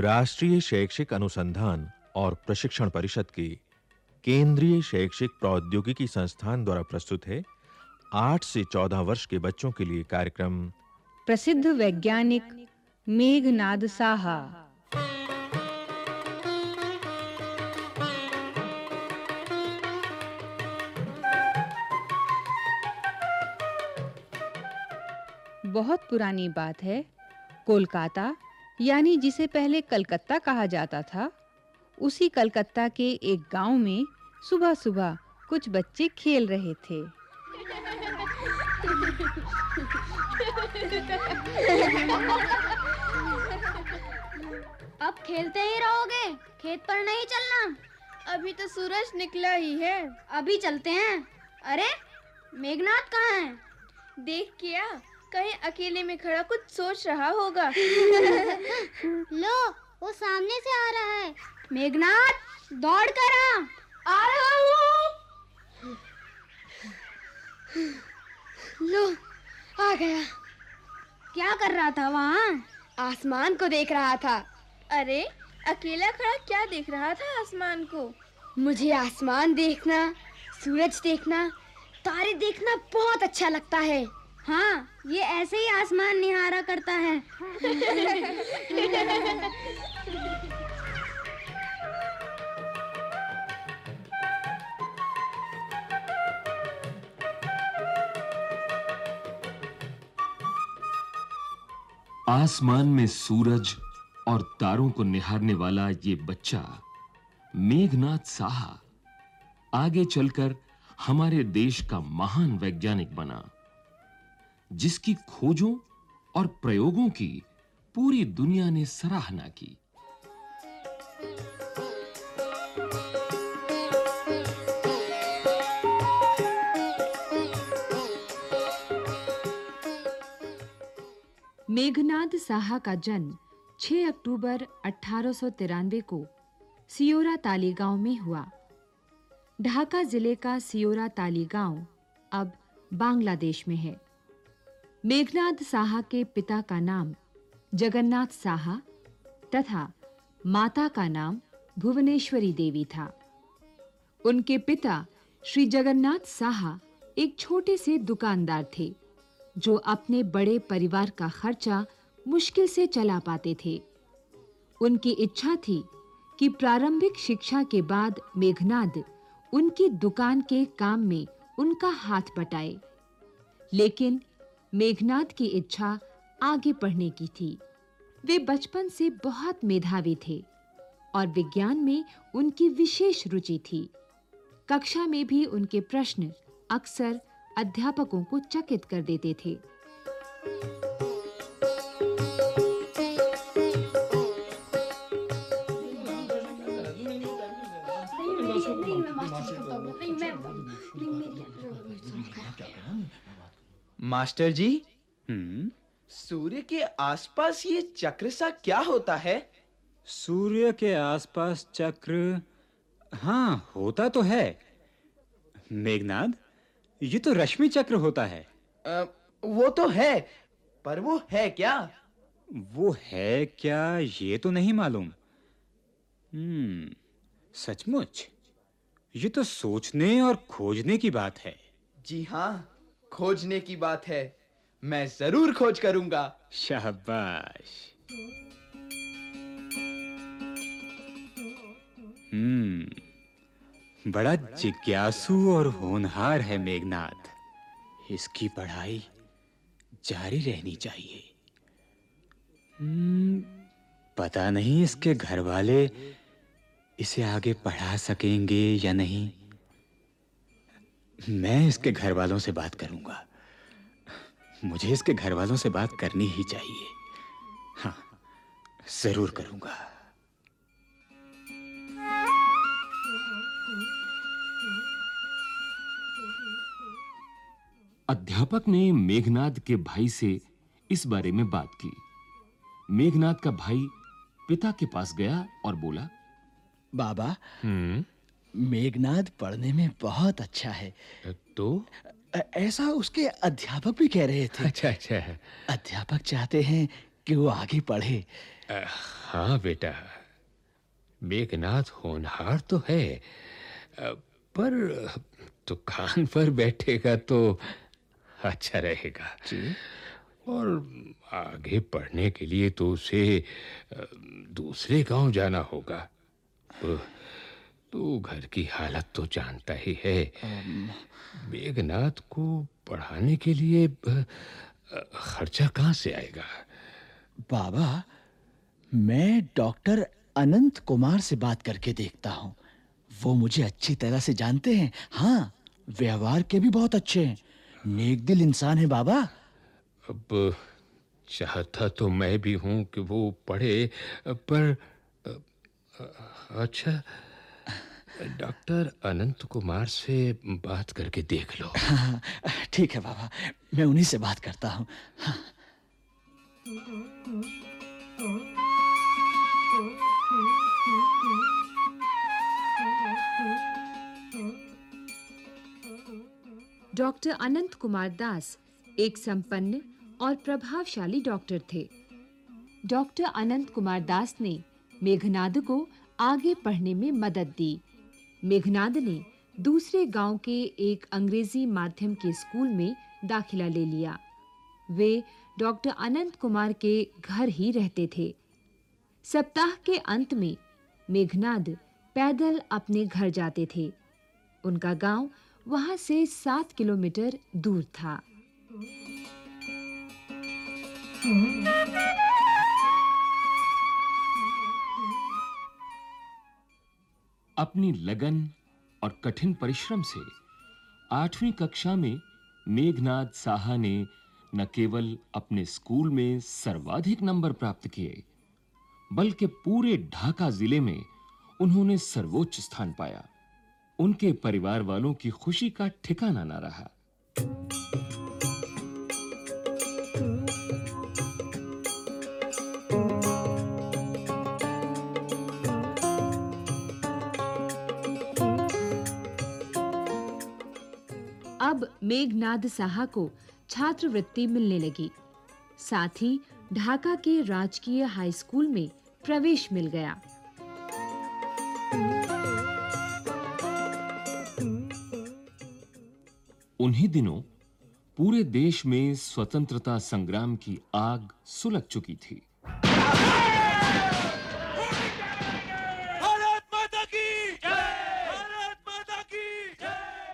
राष्ट्रीय शैक्षिक अनुसंधान और प्रशिक्षण परिषद की केंद्रीय शैक्षिक प्रौद्योगिकी संस्थान द्वारा प्रस्तुत है 8 से 14 वर्ष के बच्चों के लिए कार्यक्रम। प्रसिद्ध वैज्ञानिक मेघनाद साहा। बहुत पुरानी बात है, कोलकाता यानी जिसे पहले कलकत्ता कहा जाता था, उसी कलकत्ता के एक गाँव में सुबह-सुबह कुछ बच्चे खेल रहे थे। अब खेलते ही रहोगे, खेत पर नहीं चलना। अभी तो सूरज निकला ही है, अभी चलते हैं। अरे, मेघनाथ कहाँ है? देख किया। कहीं अकेले में खड़ा कुछ सोच रहा होगा। लो वो सामने से आ रहा है। मेघनाथ दौड़ कर आ। आ रहा हूँ। लो आ गया। क्या कर रहा था वहाँ? आसमान को देख रहा था। अरे अकेला खड़ा क्या देख रहा था आसमान को? मुझे आसमान देखना सूरज देखना तारे देखना बहुत अच्छा लगता है। हाँ ये ऐसे ही आसमान निहारा करता है। आसमान में सूरज और तारों को निहारने वाला ये बच्चा मेघनाथ साहा, आगे चलकर हमारे देश का महान वैज्ञानिक बना। जिसकी खोजों और प्रयोगों की पूरी दुनिया ने सराहना की। मेघनाद साहा का जन्म 6 अक्टूबर 1893 को सियोरा ताली गाँव में हुआ। ढाका ज़िले का सियोरा ताली गाँव अब बांग्लादेश में है। मेघनाद साहा के पिता का नाम जगन्नाथ साहा तथा माता का नाम भुवनेश्वरी देवी था। उनके पिता श्री जगन्नाथ साहा एक छोटे से दुकानदार थे, जो अपने बड़े परिवार का खर्चा मुश्किल से चला पाते थे। उनकी इच्छा थी कि प्रारंभिक शिक्षा के बाद मेघनाद उनकी दुकान के काम में उनका हाथ बटाए। लेकिन मेघनाद की इच्छा आगे पढ़ने की थी। वे बचपन से बहुत मेधावी थे और विज्ञान में उनकी विशेष रुचि थी। कक्षा में भी उनके प्रश्न अक्सर अध्यापकों को चकित कर देते थे। मास्टर जी हम्म। सूर्य के आसपास ये चक्र सा क्या होता है? सूर्य के आसपास चक्र हाँ होता तो है। मेघनाद ये तो रश्मि चक्र होता है। अ, वो तो है पर वो है क्या? वो है क्या ये तो नहीं मालूम। हम्म सचमुच ये तो सोचने और खोजने की बात है। जी हाँ। खोजने की बात है, मैं ज़रूर खोज करूँगा। शाबाश। हम्म बड़ा जिज्ञासु और होनहार है मेघनाथ। इसकी पढ़ाई जारी रहनी चाहिए। हम्म पता नहीं इसके घर वाले इसे आगे पढ़ा सकेंगे या नहीं। मैं इसके घर वालों से बात करूँगा। मुझे इसके घर वालों से बात करनी ही चाहिए। हाँ ज़रूर करूँगा। अध्यापक ने मेघनाद के भाई से इस बारे में बात की। मेघनाद का भाई पिता के पास गया और बोला बाबा हम्म। मेघनाद पढ़ने में बहुत अच्छा है। तो? ऐसा उसके अध्यापक भी कह रहे थे। अच्छा अच्छा अध्यापक चाहते हैं कि वो आगे पढ़े। हाँ बेटा। मेघनाथ होनहार तो है। पर दुकान पर बैठेगा तो अच्छा रहेगा। जी। और आगे पढ़ने के लिए तो उसे दूसरे गाँव जाना होगा। तो घर की हालत तो जानता ही है। मेघनाथ को पढ़ाने के लिए खर्चा कहाँ से आएगा? बाबा मैं डॉक्टर अनंत कुमार से बात करके देखता हूँ। वो मुझे अच्छी तरह से जानते हैं। हाँ व्यवहार के भी बहुत अच्छे हैं। नेक दिल इंसान है बाबा। अब चाहता तो मैं भी हूँ कि वो पढ़े पर अच्छा डॉक्टर अनंत कुमार से बात करके देख लो। हाँ, ठीक है बाबा मैं उन्हीं से बात करता हूँ। हाँ, डॉक्टर अनंत कुमार दास एक संपन्न और प्रभावशाली डॉक्टर थे। डॉक्टर अनंत कुमार दास ने मेघनाद को आगे पढ़ने में मदद दी। मेघनाद ने दूसरे गाँव के एक अंग्रेज़ी माध्यम के स्कूल में दाखिला ले लिया। वे डॉक्टर अनंत कुमार के घर ही रहते थे। सप्ताह के अंत में मेघनाद पैदल अपने घर जाते थे। उनका गाँव वहाँ से सात किलोमीटर दूर था। अपनी लगन और कठिन परिश्रम से आठवीं कक्षा में मेघनाथ साहा ने न केवल अपने स्कूल में सर्वाधिक नंबर प्राप्त किए, बल्कि पूरे ढाका ज़िले में उन्होंने सर्वोच्च स्थान पाया। उनके परिवार वालों की खुशी का ठिकाना ना रहा। अब मेघनाद साहा को छात्रवृत्ति मिलने लगी। साथ ही ढाका के राजकीय हाई स्कूल में प्रवेश मिल गया। उन्हीं दिनों पूरे देश में स्वतंत्रता संग्राम की आग सुलग चुकी थी।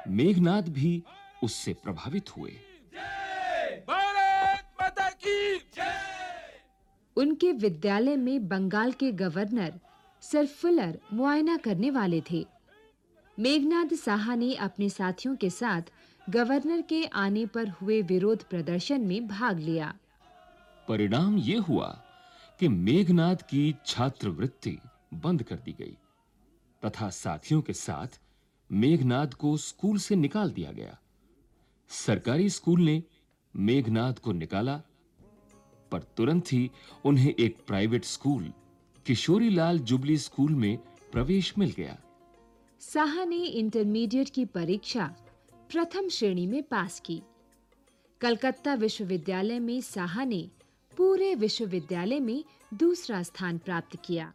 मेघनाथ भी उससे प्रभावित हुए। भारत माता की उनके विद्यालय में बंगाल के गवर्नर सर फुलर मुआयना करने वाले थे। मेघनाद साहा ने अपने साथियों के साथ गवर्नर के आने पर हुए विरोध प्रदर्शन में भाग लिया। परिणाम यह हुआ कि मेघनाथ की छात्रवृत्ति बंद कर दी गई तथा साथियों के साथ मेघनाथ को स्कूल से निकाल दिया गया। सरकारी स्कूल ने मेघनाथ को निकाला, पर तुरंत ही उन्हें एक private school, Kishorilal jubilee school में प्रवेश मिल गया। साहा ने इंटरमीडिएट की परीक्षा प्रथम श्रेणी में पास की। कलकत्ता विश्वविद्यालय में साहा ने पूरे विश्वविद्यालय में दूसरा स्थान प्राप्त किया।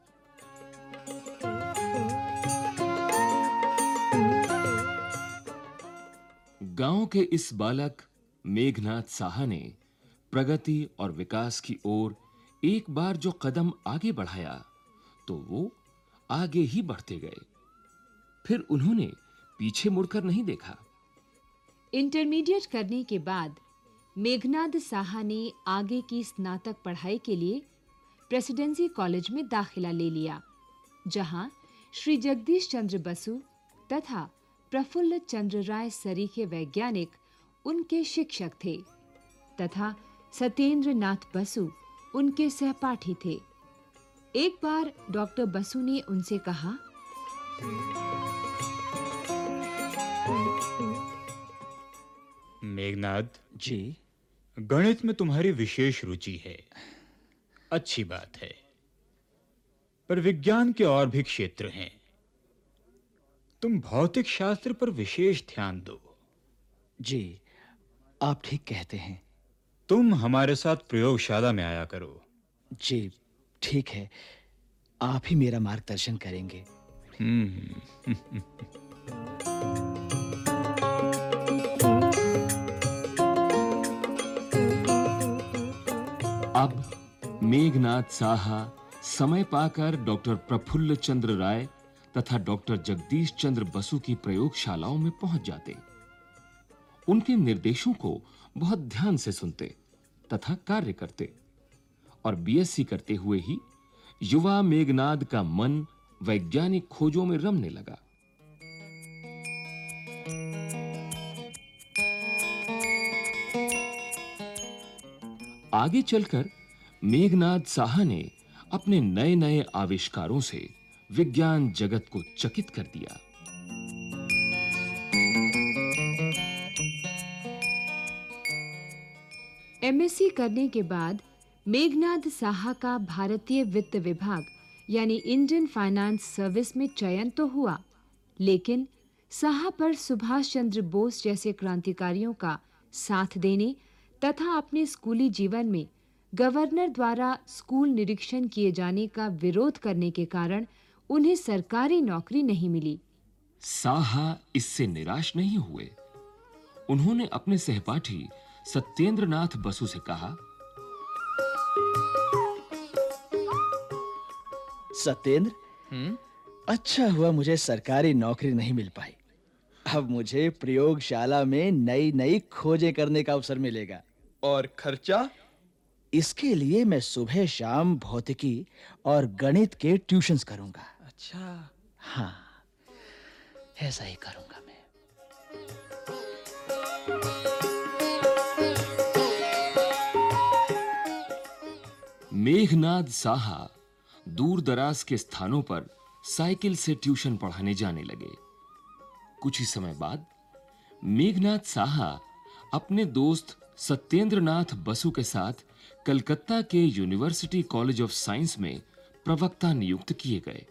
गाँव के इस बालक, मेघनाथ साहा ने प्रगति और विकास की ओर एक बार जो कदम आगे बढ़ाया तो वो आगे ही बढ़ते गए। फिर उन्होंने पीछे मुड़कर नहीं देखा। इंटरमीडिएट करने के बाद, मेघनाद साहा ने आगे की स्नातक पढ़ाई के लिए प्रेसिडेंसी कॉलेज में दाखिला ले लिया, जहाँ श्री जगदीश चंद्र बसु तथा प्रफुल्ल चंद्र राय सरीखे वैज्ञानिक उनके शिक्षक थे तथा सत्येंद्र नाथ बसु उनके सहपाठी थे। एक बार डॉक्टर बसु ने उनसे कहा मेघनाथ जी। गणित में तुम्हारी विशेष रुचि है। अच्छी बात है। पर विज्ञान के और भी क्षेत्र हैं। तुम भौतिक शास्त्र पर विशेष ध्यान दो। जी आप ठीक कहते हैं। तुम हमारे साथ प्रयोगशाला में आया करो। जी ठीक है। आप ही मेरा मार्गदर्शन करेंगे। हम्म अब मेघनाथ साहा समय पाकर डॉक्टर प्रफुल्ल चंद्र राय तथा डॉक्टर जगदीश चंद्र बसु की प्रयोगशालाओं में पहुँच जाते। उनके निर्देशों को बहुत ध्यान से सुनते तथा कार्य करते और बीएससी करते हुए ही युवा मेघनाद का मन वैज्ञानिक खोजों में रमने लगा। आगे चलकर मेघनाद साहा ने अपने नए-नए आविष्कारों से विज्ञान जगत को चकित कर दिया। एमएससी करने के बाद, मेघनाद साहा का भारतीय वित्त विभाग, यानी इंडियन फाइनेंस सर्विस में चयन तो हुआ, लेकिन साहा पर सुभाष चंद्र बोस जैसे क्रांतिकारियों का साथ देने तथा अपने स्कूली जीवन में गवर्नर द्वारा स्कूल निरीक्षण किए जाने का विरोध करने के कारण उन्हें सरकारी नौकरी नहीं मिली। साहा इससे निराश नहीं हुए। उन्होंने अपने सहपाठी सत्येंद्रनाथ बसु से कहा सत्येंद्र हम्म? अच्छा हुआ मुझे सरकारी नौकरी नहीं मिल पाई। अब मुझे प्रयोगशाला में नई नई खोजें करने का अवसर मिलेगा। और खर्चा? इसके लिए मैं सुबह शाम भौतिकी और गणित के ट्यूशंस करूँगा। अच्छा। हाँ ऐसा ही करूँगा मैं। मेघनाद साहा दूर दराज के स्थानों पर साइकिल से ट्यूशन पढ़ाने जाने लगे। कुछ ही समय बाद मेघनाद साहा अपने दोस्त सत्येंद्रनाथ बसु के साथ कलकत्ता के यूनिवर्सिटी कॉलेज ऑफ़ साइंस में प्रवक्ता नियुक्त किए गए।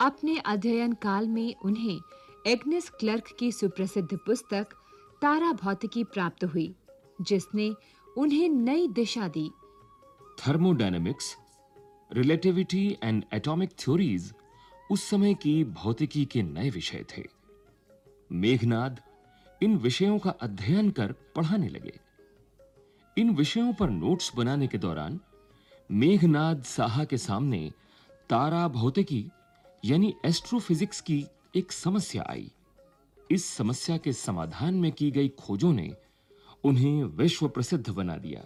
अपने अध्ययन काल में उन्हें एग्नेस क्लर्क की सुप्रसिद्ध पुस्तक तारा भौतिकी प्राप्त हुई, जिसने उन्हें नई दिशा दी। Thermodynamics, relativity and atomic theories उस समय की भौतिकी के नए विषय थे। मेघनाद इन विषयों का अध्ययन कर पढ़ाने लगे। इन विषयों पर नोट्स बनाने के दौरान मेघनाद साहा के सामने तारा भौतिकी यानी एस्ट्रोफिजिक्स की एक समस्या आई। इस समस्या के समाधान में की गई खोजों ने उन्हें विश्व प्रसिद्ध बना दिया।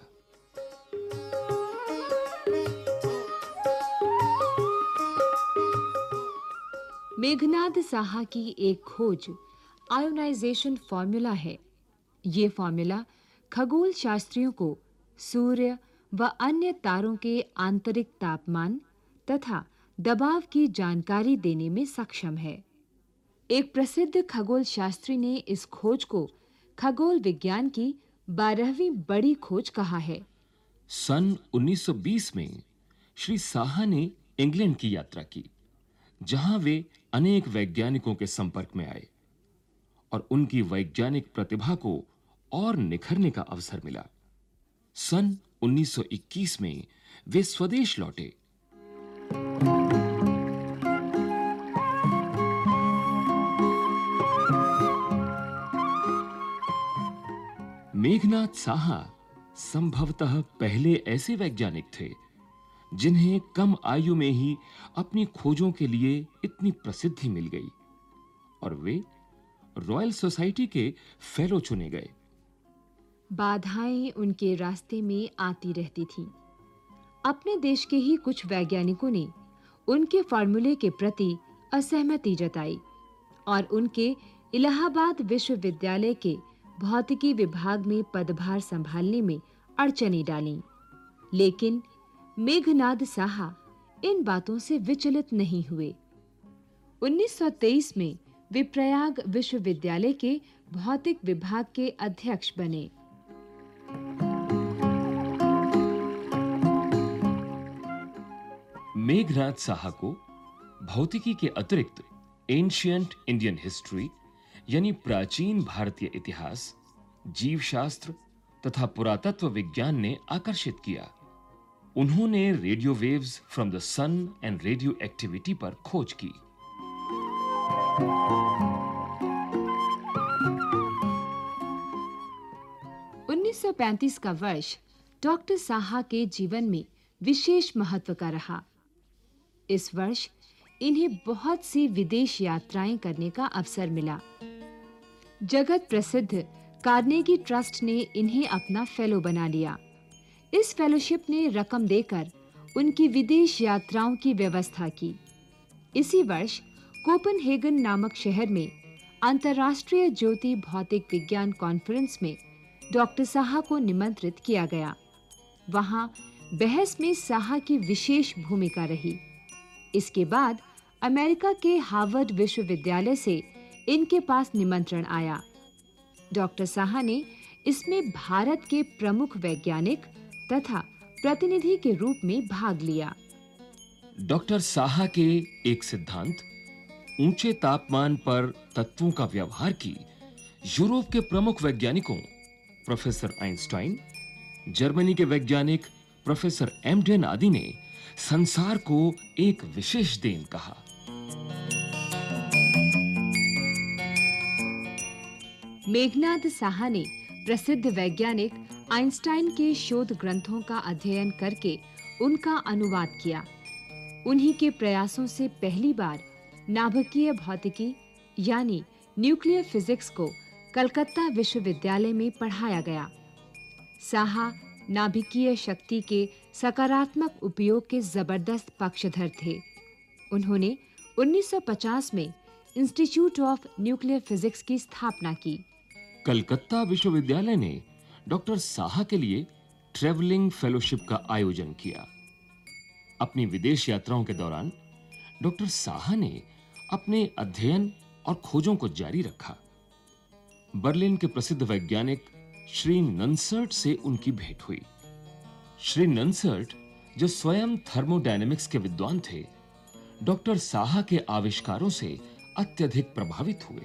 मेघनाद साहा की एक खोज आयोनाइजेशन फार्मूला है। ये फार्मूला खगोल शास्त्रियों को सूर्य व अन्य तारों के आंतरिक तापमान तथा दबाव की जानकारी देने में सक्षम है। एक प्रसिद्ध खगोल शास्त्री ने इस खोज को खगोल विज्ञान की 12वीं बड़ी खोज कहा है। सन 1920 में श्री साहा ने इंग्लैंड की यात्रा की, जहाँ वे अनेक वैज्ञानिकों के संपर्क में आए और उनकी वैज्ञानिक प्रतिभा को और निखरने का अवसर मिला। सन 1921 में वे स्वदेश लौटे मेघनाथ साहा संभवतः पहले ऐसे वैज्ञानिक थे, जिन्हें कम आयु में ही अपनी खोजों के लिए इतनी प्रसिद्धि मिल गई और वे रॉयल सोसाइटी के फेलो चुने गए। बाधाएँ उनके रास्ते में आती रहती थीं। अपने देश के ही कुछ वैज्ञानिकों ने उनके फार्मूले के प्रति असहमति जताई और उनके इलाहाबाद विश्वविद्यालय के भौतिकी विभाग में पदभार संभालने में अड़चनें डाली। लेकिन मेघनाद साहा इन बातों से विचलित नहीं हुए। 1923 में वे प्रयाग विश्वविद्यालय के भौतिक विभाग के अध्यक्ष बने। मेघनाथ साहा को भौतिकी के अतिरिक्त एंशियंट इंडियन हिस्ट्री यानी प्राचीन भारतीय इतिहास, जीवशास्त्र तथा पुरातत्व विज्ञान ने आकर्षित किया। उन्होंने radio waves from the sun and radioactivity पर खोज की। 1935 का वर्ष डॉक्टर साहा के जीवन में विशेष महत्व का रहा। इस वर्ष इन्हें बहुत सी विदेश यात्राएँ करने का अवसर मिला। जगत प्रसिद्ध कार्नेगी ट्रस्ट ने इन्हें अपना फेलो बना लिया। इस फेलोशिप ने रकम देकर उनकी विदेश यात्राओं की व्यवस्था की। इसी वर्ष कोपनहेगन नामक शहर में अंतर्राष्ट्रीय ज्योति भौतिक विज्ञान कॉन्फ्रेंस में डॉक्टर साहा को निमंत्रित किया गया। वहाँ बहस में साहा की विशेष भूमिका रही। इसके बाद अमेरिका के हार्वर्ड विश्वविद्यालय से इनके पास निमंत्रण आया। डॉक्टर साहा ने इसमें भारत के प्रमुख वैज्ञानिक तथा प्रतिनिधि के रूप में भाग लिया। डॉक्टर साहा के एक सिद्धांत, ऊँचे तापमान पर तत्वों का व्यवहार की यूरोप के प्रमुख वैज्ञानिकों, प्रोफेसर आइंस्टाइन, जर्मनी के वैज्ञानिक प्रोफेसर एमडेन आदि ने संसार को एक विशेष देन कहा। मेघनाद साहा ने प्रसिद्ध वैज्ञानिक आइंस्टाइन के शोध ग्रंथों का अध्ययन करके उनका अनुवाद किया। उन्हीं के प्रयासों से पहली बार नाभिकीय भौतिकी यानी न्यूक्लियर फिजिक्स को कलकत्ता विश्वविद्यालय में पढ़ाया गया। साहा नाभिकीय शक्ति के सकारात्मक उपयोग के ज़बरदस्त पक्षधर थे। उन्होंने 1950 में इंस्टीट्यूट ऑफ़ न्यूक्लियर फिजिक्स की स्थापना की। कलकत्ता विश्वविद्यालय ने डॉक्टर साहा के लिए ट्रेवलिंग फेलोशिप का आयोजन किया। अपनी विदेश यात्राओं के दौरान डॉक्टर साहा ने अपने अध्ययन और खोजों को जारी रखा। बर्लिन के प्रसिद्ध वैज्ञानिक श्री नंसर्ट से उनकी भेंट हुई। श्री नंसर्ट, जो स्वयं थर्मोडायनेमिक्स के विद्वान थे, डॉक्टर साहा के आविष्कारों से अत्यधिक प्रभावित हुए।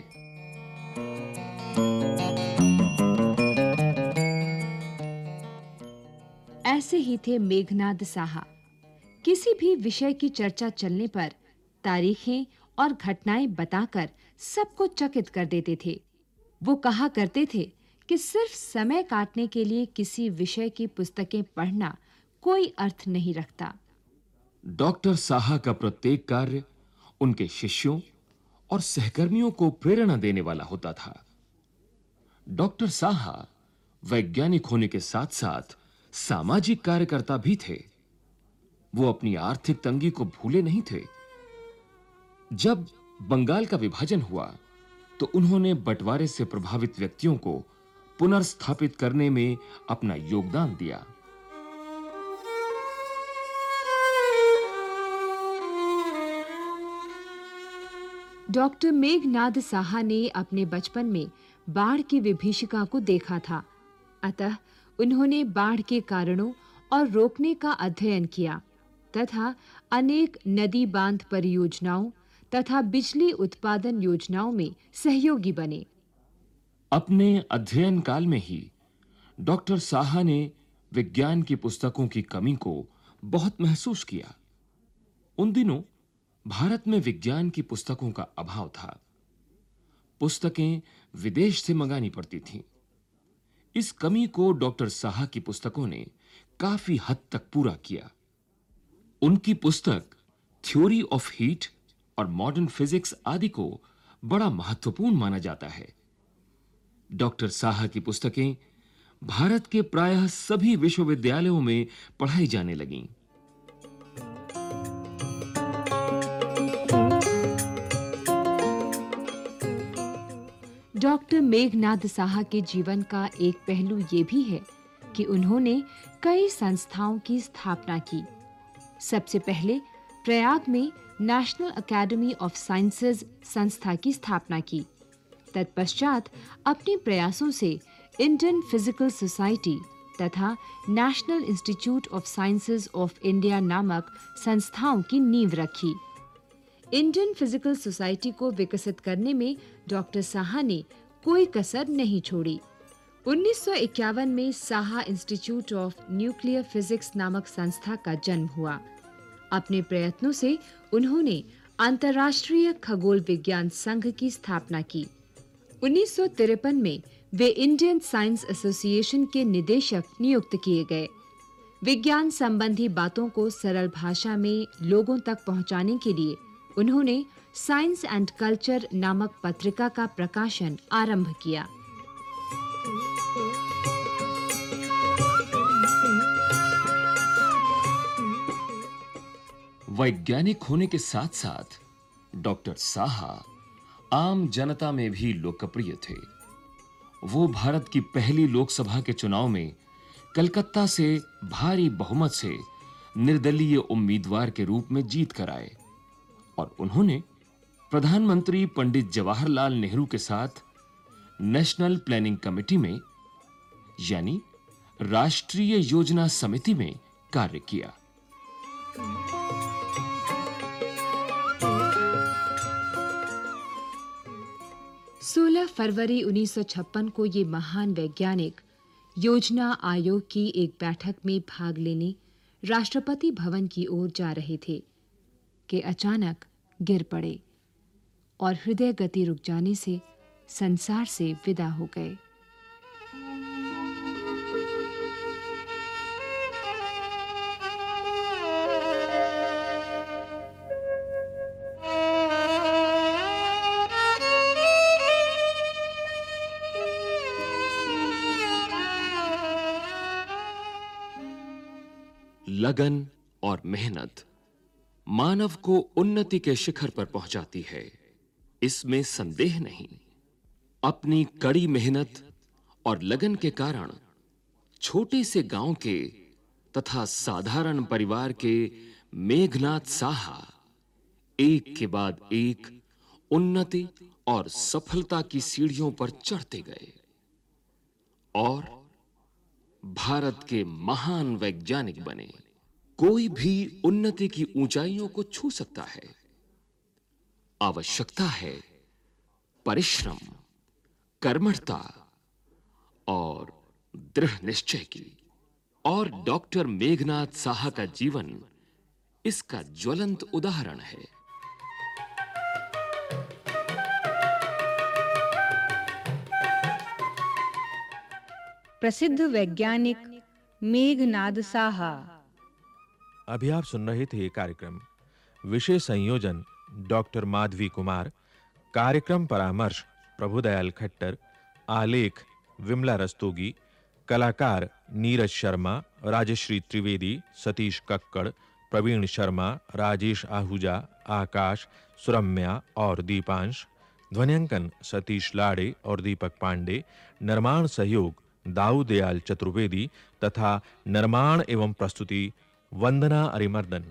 ऐसे ही थे मेघनाद साहा। किसी भी विषय की चर्चा चलने पर तारीखें और घटनाएँ बताकर सबको चकित कर देते थे। वो कहा करते थे कि सिर्फ़ समय काटने के लिए किसी विषय की पुस्तकें पढ़ना कोई अर्थ नहीं रखता। डॉक्टर साहा का प्रत्येक कार्य उनके शिष्यों और सहकर्मियों को प्रेरणा देने वाला होता था। डॉक्टर साहा वैज्ञानिक होने के साथ-साथ सामाजिक कार्यकर्ता भी थे। वो अपनी आर्थिक तंगी को भूले नहीं थे। जब बंगाल का विभाजन हुआ तो उन्होंने बंटवारे से प्रभावित व्यक्तियों को पुनर्स्थापित करने में अपना योगदान दिया। डॉक्टर मेघनाद साहा ने अपने बचपन में बाढ़ की विभीषिका को देखा था। अतः उन्होंने बाढ़ के कारणों और रोकने का अध्ययन किया तथा अनेक नदी बाँध परियोजनाओं तथा बिजली उत्पादन योजनाओं में सहयोगी बने। अपने अध्ययन काल में ही डॉक्टर साहा ने विज्ञान की पुस्तकों की कमी को बहुत महसूस किया। उन दिनों भारत में विज्ञान की पुस्तकों का अभाव था। पुस्तकें विदेश से मंगानी पड़ती थीं। इस कमी को डॉक्टर साहा की पुस्तकों ने काफ़ी हद तक पूरा किया। उनकी पुस्तक थ्योरी ऑफ़ हीट और मॉडर्न फिजिक्स आदि को बड़ा महत्वपूर्ण माना जाता है। डॉक्टर साहा की पुस्तकें भारत के प्रायः सभी विश्वविद्यालयों में पढ़ाई जाने लगीं। डॉक्टर मेघनाद साहा के जीवन का एक पहलू ये भी है कि उन्होंने कई संस्थाओं की स्थापना की। सबसे पहले प्रयाग में नेशनल एकेडमी ऑफ़ साइंसेज संस्था की स्थापना की। तत्पश्चात अपने प्रयासों से इंडियन फ़िज़िकल सोसाइटी तथा national institute of sciences of India नामक संस्थाओं की नींव रखी। इंडियन फ़िज़िकल सोसाइटी को विकसित करने में डॉक्टर साहा ने कोई कसर नहीं छोड़ी। 1951 में Saha institute of nuclear physics नामक संस्था का जन्म हुआ। अपने प्रयत्नों से उन्होंने अंतर्राष्ट्रीय खगोल विज्ञान संघ की स्थापना की। 1953 में वे इंडियन साइंस एसोसिएशन के निदेशक नियुक्त किए गए। विज्ञान संबंधी बातों को सरल भाषा में लोगों तक पहुँचाने के लिए उन्होंने साइंस एंड कल्चर नामक पत्रिका का प्रकाशन आरंभ किया। वैज्ञानिक होने के साथ-साथ डॉक्टर साहा आम जनता में भी लोकप्रिय थे। वो भारत की पहली लोकसभा के चुनाव में कलकत्ता से भारी बहुमत से निर्दलीय उम्मीदवार के रूप में जीत कर आए और उन्होंने प्रधानमंत्री पंडित जवाहरलाल नेहरू के साथ नेशनल प्लानिंग कमेटी में, यानी राष्ट्रीय योजना समिति में कार्य किया। 16 फरवरी 1956 को ये महान वैज्ञानिक योजना आयोग की एक बैठक में भाग लेने राष्ट्रपति भवन की ओर जा रहे थे, कि अचानक गिर पड़े और हृदय गति रुक जाने से संसार से विदा हो गए। लगन और मेहनत मानव को उन्नति के शिखर पर पहुंचाती है। इसमें संदेह नहीं। अपनी कड़ी मेहनत और लगन के कारण छोटे से गाँव के तथा साधारण परिवार के मेघनाथ साहा एक के बाद एक उन्नति और सफलता की सीढ़ियों पर चढ़ते गए और भारत के महान वैज्ञानिक बने। कोई भी उन्नति की ऊंचाइयों को छू सकता है। आवश्यकता है परिश्रम, कर्मठता और दृढ़ निश्चय की। और डॉक्टर मेघनाथ साहा का जीवन इसका ज्वलंत उदाहरण है। प्रसिद्ध वैज्ञानिक मेघनाद साहा। अभी आप सुन रहे थे ये कार्यक्रम। विशेष संयोजन, डॉक्टर माधवी कुमार, कार्यक्रम परामर्श, प्रभुदयाल खट्टर, आलेख, विमला रस्तोगी, कलाकार नीरज शर्मा, राजश्री त्रिवेदी, सतीश कक्कड़, प्रवीण शर्मा, राजेश आहूजा, आकाश, सुरम्या और दीपांश, ध्वनियांकन सतीश लाड़े और दीपक पांडे, निर्माण सहयोग दाऊ दयाल चतुर्वेदी तथा निर्माण एवं प्रस्तुति वंदना अरिमर्दन।